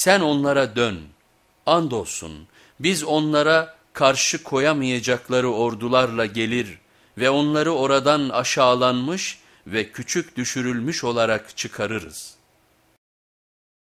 Sen onlara dön. Andolsun biz onlara karşı koyamayacakları ordularla gelir ve onları oradan aşağılanmış ve küçük düşürülmüş olarak çıkarırız.''